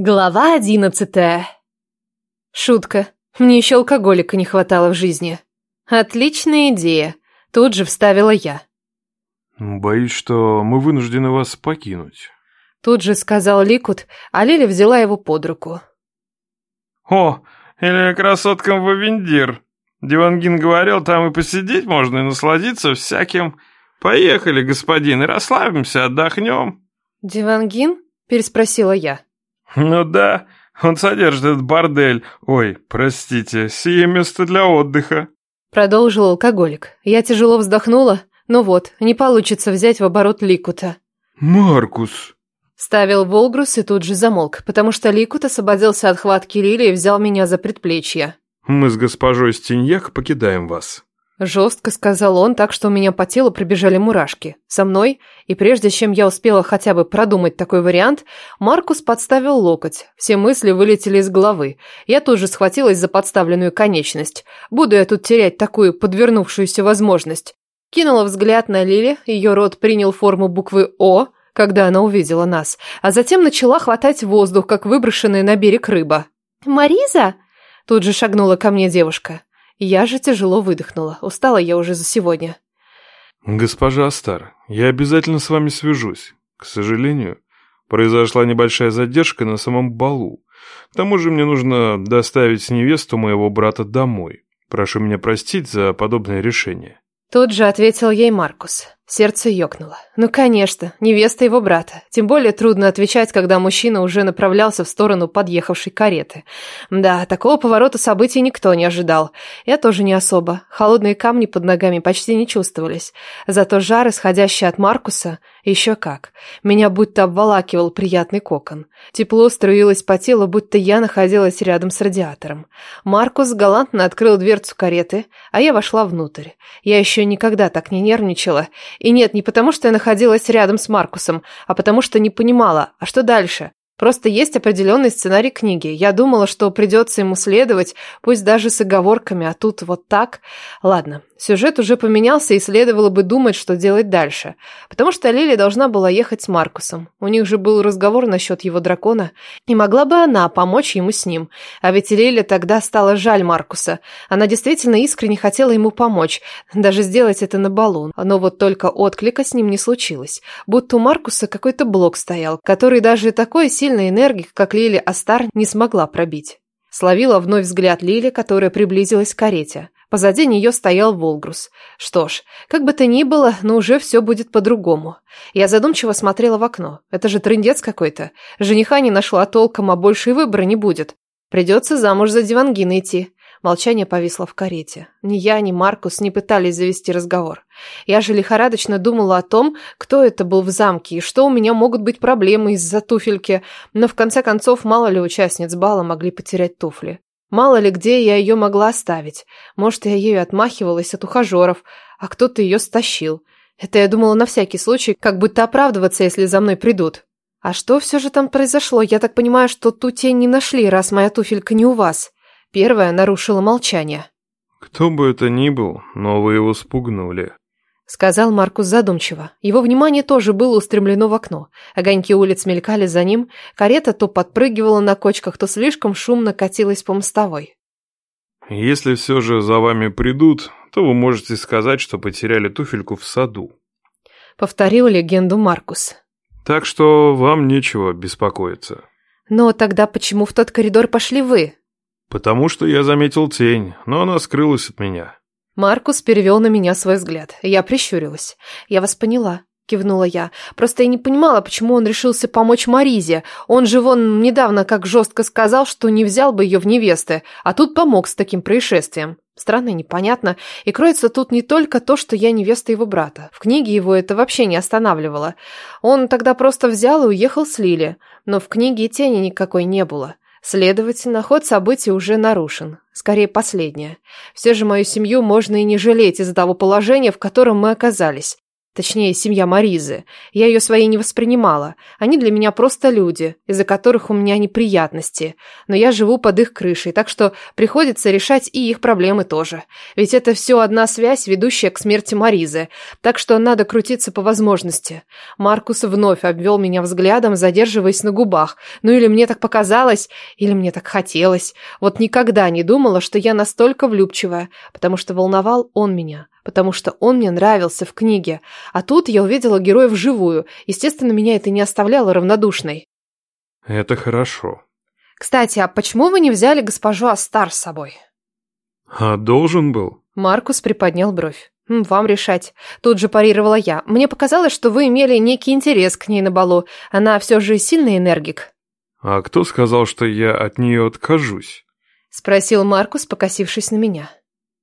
Глава одиннадцатая. Шутка. Мне еще алкоголика не хватало в жизни. Отличная идея. Тут же вставила я. Боюсь, что мы вынуждены вас покинуть. Тут же сказал Ликут, а Лиля взяла его под руку. О, или красоткам в Авендир. Дивангин говорил, там и посидеть можно, и насладиться всяким. Поехали, господин, и расслабимся, отдохнем. Дивангин? Переспросила я. Ну да, он содержит этот бордель. Ой, простите, сие место для отдыха. Продолжил алкоголик. Я тяжело вздохнула. Ну вот, не получится взять в оборот Ликута. Маркус. Ставил Волгрус и тут же замолк, потому что Ликут освободился от хватки Лили и взял меня за предплечье. Мы с госпожой Стеньяк покидаем вас. Жестко сказал он, так что у меня по телу пробежали мурашки. Со мной, и прежде чем я успела хотя бы продумать такой вариант, Маркус подставил локоть. Все мысли вылетели из головы. Я тут же схватилась за подставленную конечность. Буду я тут терять такую подвернувшуюся возможность. Кинула взгляд на Лили, ее рот принял форму буквы «О», когда она увидела нас, а затем начала хватать воздух, как выброшенная на берег рыба. «Мариза?» Тут же шагнула ко мне девушка. Я же тяжело выдохнула. Устала я уже за сегодня. Госпожа Астар, я обязательно с вами свяжусь. К сожалению, произошла небольшая задержка на самом балу. К тому же мне нужно доставить невесту моего брата домой. Прошу меня простить за подобное решение. Тут же ответил ей Маркус. Сердце ёкнуло. Ну, конечно, невеста его брата. Тем более трудно отвечать, когда мужчина уже направлялся в сторону подъехавшей кареты. Да, такого поворота событий никто не ожидал. Я тоже не особо. Холодные камни под ногами почти не чувствовались. Зато жар, исходящий от Маркуса, еще как. Меня будто обволакивал приятный кокон. Тепло струилось по телу, будто я находилась рядом с радиатором. Маркус галантно открыл дверцу кареты, а я вошла внутрь. Я еще никогда так не нервничала и нет, не потому, что я находилась рядом с Маркусом, а потому что не понимала, а что дальше? Просто есть определенный сценарий книги. Я думала, что придется ему следовать, пусть даже с оговорками, а тут вот так. Ладно, Сюжет уже поменялся, и следовало бы думать, что делать дальше. Потому что Лили должна была ехать с Маркусом. У них же был разговор насчет его дракона, и могла бы она помочь ему с ним. А ведь Лили тогда стало жаль Маркуса. Она действительно искренне хотела ему помочь, даже сделать это на балу. Но вот только отклика с ним не случилось. Будто у Маркуса какой-то блок стоял, который даже такой сильной энергии, как Лили Астар, не смогла пробить. Словила вновь взгляд Лили, которая приблизилась к карете. Позади нее стоял Волгрус. Что ж, как бы то ни было, но уже все будет по-другому. Я задумчиво смотрела в окно. Это же трындец какой-то. Жениха не нашла толком, а больше и выбора не будет. Придется замуж за Дивангина идти. Молчание повисло в карете. Ни я, ни Маркус не пытались завести разговор. Я же лихорадочно думала о том, кто это был в замке и что у меня могут быть проблемы из-за туфельки, но в конце концов мало ли участниц бала могли потерять туфли. Мало ли где я ее могла оставить. Может, я ею отмахивалась от ухажеров, а кто-то ее стащил. Это я думала на всякий случай, как будто оправдываться, если за мной придут. А что все же там произошло? Я так понимаю, что ту тень не нашли, раз моя туфелька не у вас. Первая нарушила молчание. Кто бы это ни был, но вы его спугнули сказал Маркус задумчиво. Его внимание тоже было устремлено в окно. Огоньки улиц мелькали за ним, карета то подпрыгивала на кочках, то слишком шумно катилась по мостовой. «Если все же за вами придут, то вы можете сказать, что потеряли туфельку в саду», — повторил легенду Маркус. «Так что вам нечего беспокоиться». «Но тогда почему в тот коридор пошли вы?» «Потому что я заметил тень, но она скрылась от меня». Маркус перевел на меня свой взгляд. Я прищурилась. «Я вас поняла», — кивнула я. «Просто я не понимала, почему он решился помочь Маризе. Он же вон недавно как жестко сказал, что не взял бы ее в невесты, а тут помог с таким происшествием. Странно и непонятно. И кроется тут не только то, что я невеста его брата. В книге его это вообще не останавливало. Он тогда просто взял и уехал с Лили. Но в книге тени никакой не было. Следовательно, ход событий уже нарушен. Скорее, последнее. Все же мою семью можно и не жалеть из-за того положения, в котором мы оказались. Точнее, семья Маризы. Я ее своей не воспринимала. Они для меня просто люди, из-за которых у меня неприятности. Но я живу под их крышей, так что приходится решать и их проблемы тоже. Ведь это все одна связь, ведущая к смерти Маризы. Так что надо крутиться по возможности. Маркус вновь обвел меня взглядом, задерживаясь на губах. Ну или мне так показалось, или мне так хотелось. Вот никогда не думала, что я настолько влюбчивая, потому что волновал он меня потому что он мне нравился в книге. А тут я увидела героя вживую. Естественно, меня это не оставляло равнодушной. Это хорошо. Кстати, а почему вы не взяли госпожу Астар с собой? А должен был? Маркус приподнял бровь. «Вам решать». Тут же парировала я. «Мне показалось, что вы имели некий интерес к ней на балу. Она все же сильный энергик». «А кто сказал, что я от нее откажусь?» Спросил Маркус, покосившись на меня.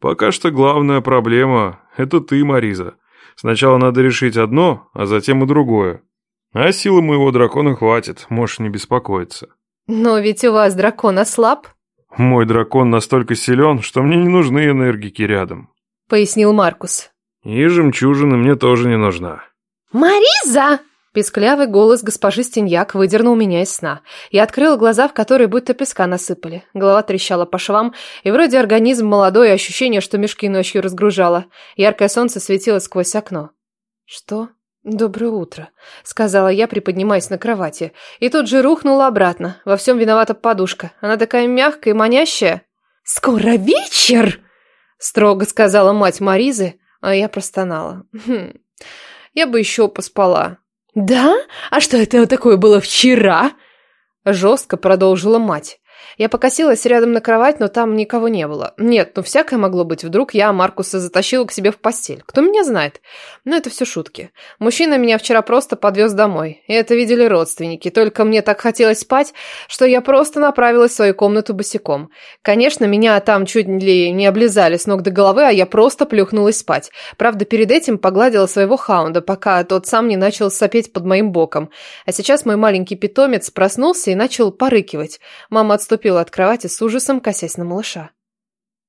Пока что главная проблема – это ты, Мариза. Сначала надо решить одно, а затем и другое. А силы моего дракона хватит, можешь не беспокоиться. Но ведь у вас дракон ослаб. Мой дракон настолько силен, что мне не нужны энергики рядом. Пояснил Маркус. И жемчужина мне тоже не нужна. «Мариза!» Песклявый голос госпожи Стеньяк выдернул меня из сна. Я открыла глаза, в которые будто песка насыпали. Голова трещала по швам, и вроде организм молодой, ощущение, что мешки ночью разгружало. Яркое солнце светило сквозь окно. «Что?» «Доброе утро», — сказала я, приподнимаясь на кровати. И тут же рухнула обратно. Во всем виновата подушка. Она такая мягкая и манящая. «Скоро вечер!» — строго сказала мать Маризы, а я простонала. «Хм, я бы еще поспала». «Да? А что это такое было вчера?» Жестко продолжила мать. Я покосилась рядом на кровать, но там никого не было. Нет, ну всякое могло быть. Вдруг я Маркуса затащила к себе в постель. Кто меня знает? Но это все шутки. Мужчина меня вчера просто подвез домой. И это видели родственники. Только мне так хотелось спать, что я просто направилась в свою комнату босиком. Конечно, меня там чуть ли не облизали с ног до головы, а я просто плюхнулась спать. Правда, перед этим погладила своего хаунда, пока тот сам не начал сопеть под моим боком. А сейчас мой маленький питомец проснулся и начал порыкивать. Мама отступила отступила от кровати с ужасом, косясь на малыша.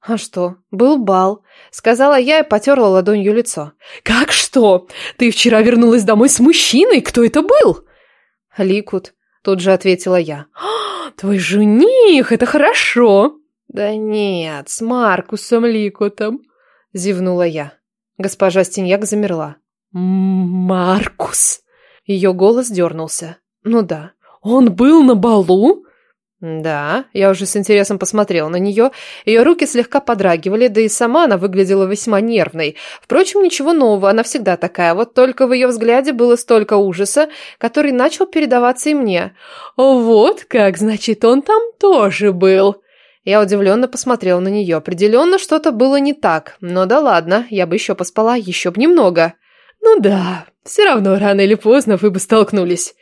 «А что, был бал?» — сказала я и потерла ладонью лицо. «Как что? Ты вчера вернулась домой с мужчиной? Кто это был?» «Ликут», — тут же ответила я. «А, «Твой жених, это хорошо!» «Да нет, с Маркусом Ликутом», — зевнула я. Госпожа Стеньяк замерла. «Маркус!» Ее голос дернулся. «Ну да, он был на балу?» Да, я уже с интересом посмотрел на нее. Ее руки слегка подрагивали, да и сама она выглядела весьма нервной. Впрочем, ничего нового, она всегда такая. Вот только в ее взгляде было столько ужаса, который начал передаваться и мне. «Вот как, значит, он там тоже был!» Я удивленно посмотрел на нее. Определенно что-то было не так. Но да ладно, я бы еще поспала, еще б немного. «Ну да, все равно рано или поздно вы бы столкнулись».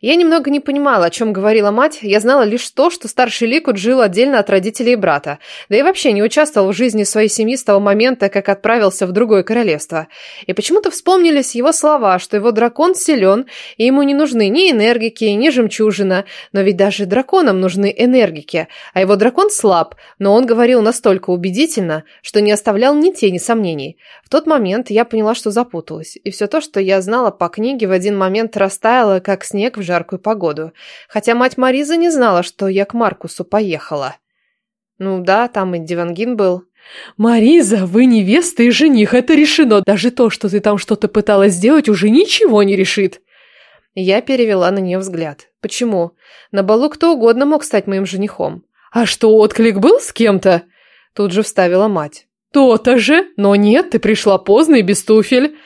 Я немного не понимала, о чем говорила мать, я знала лишь то, что старший Ликут жил отдельно от родителей и брата, да и вообще не участвовал в жизни своей семьи с того момента, как отправился в другое королевство. И почему-то вспомнились его слова, что его дракон силен, и ему не нужны ни энергики, ни жемчужина, но ведь даже драконам нужны энергики, а его дракон слаб, но он говорил настолько убедительно, что не оставлял ни тени сомнений. В тот момент я поняла, что запуталась, и все то, что я знала по книге, в один момент растаяло, как снег в жаркую погоду. Хотя мать Мариза не знала, что я к Маркусу поехала. Ну да, там и Дивангин был. «Мариза, вы невеста и жених, это решено. Даже то, что ты там что-то пыталась сделать, уже ничего не решит». Я перевела на нее взгляд. «Почему? На балу кто угодно мог стать моим женихом». «А что, отклик был с кем-то?» Тут же вставила мать. «То-то же! Но нет, ты пришла поздно и без туфель».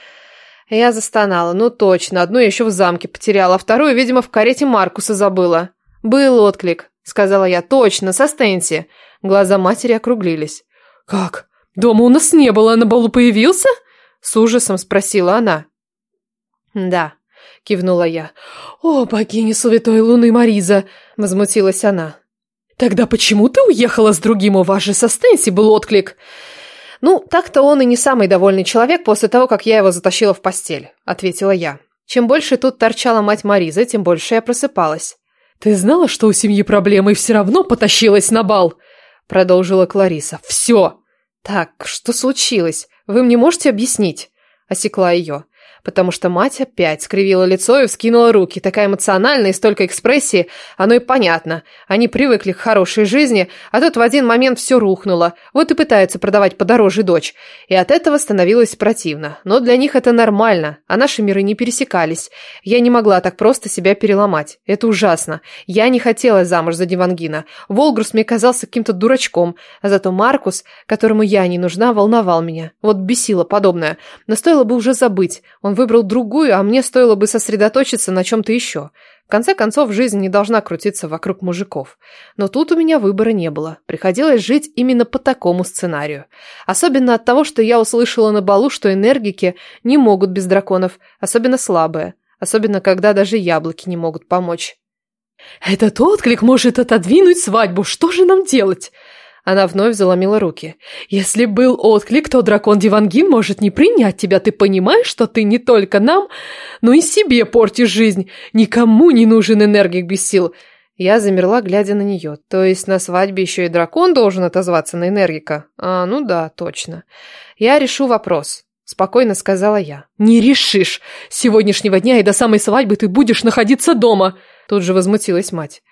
Я застонала. Ну точно, одну я еще в замке потеряла, а вторую, видимо, в карете Маркуса забыла. «Был отклик», — сказала я. «Точно, со Стэнси». Глаза матери округлились. «Как? Дома у нас не было, а на балу появился?» С ужасом спросила она. «Да», — кивнула я. «О, богиня святой луны Мариза!» — возмутилась она. «Тогда почему ты уехала с другим? У вас же со Стэнси был отклик!» «Ну, так-то он и не самый довольный человек после того, как я его затащила в постель», — ответила я. Чем больше тут торчала мать Маризы, тем больше я просыпалась. «Ты знала, что у семьи проблемы и все равно потащилась на бал?» — продолжила Клариса. «Все!» «Так, что случилось? Вы мне можете объяснить?» — осекла ее. Потому что мать опять скривила лицо и вскинула руки. Такая эмоциональная и столько экспрессии, оно и понятно. Они привыкли к хорошей жизни, а тут в один момент все рухнуло. Вот и пытаются продавать подороже дочь. И от этого становилось противно. Но для них это нормально, а наши миры не пересекались. Я не могла так просто себя переломать. Это ужасно. Я не хотела замуж за Дивангина. Волгрус мне казался каким-то дурачком, а зато Маркус, которому я не нужна, волновал меня. Вот бесило подобное. Но стоило бы уже забыть. Он выбрал другую, а мне стоило бы сосредоточиться на чем-то еще. В конце концов, жизнь не должна крутиться вокруг мужиков. Но тут у меня выбора не было. Приходилось жить именно по такому сценарию. Особенно от того, что я услышала на балу, что энергики не могут без драконов, особенно слабые. Особенно, когда даже яблоки не могут помочь. «Этот отклик может отодвинуть свадьбу. Что же нам делать?» Она вновь заломила руки. «Если был отклик, то дракон Дивангин может не принять тебя. Ты понимаешь, что ты не только нам, но и себе портишь жизнь. Никому не нужен энергик без сил». Я замерла, глядя на нее. То есть на свадьбе еще и дракон должен отозваться на энергика? А, ну да, точно. Я решу вопрос. Спокойно сказала я. «Не решишь. С сегодняшнего дня и до самой свадьбы ты будешь находиться дома!» Тут же возмутилась мать.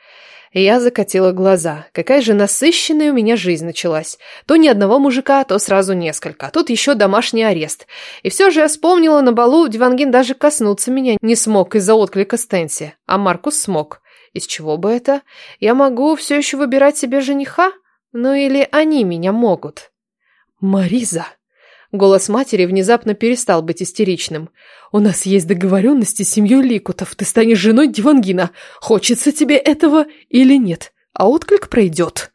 Я закатила глаза. Какая же насыщенная у меня жизнь началась. То ни одного мужика, то сразу несколько. Тут еще домашний арест. И все же я вспомнила на балу, Дивангин даже коснуться меня не смог из-за отклика Стенси. А Маркус смог. Из чего бы это? Я могу все еще выбирать себе жениха? Ну или они меня могут? Мариза! Голос матери внезапно перестал быть истеричным. «У нас есть договоренности с семьей Ликутов. Ты станешь женой Дивангина. Хочется тебе этого или нет? А отклик пройдет».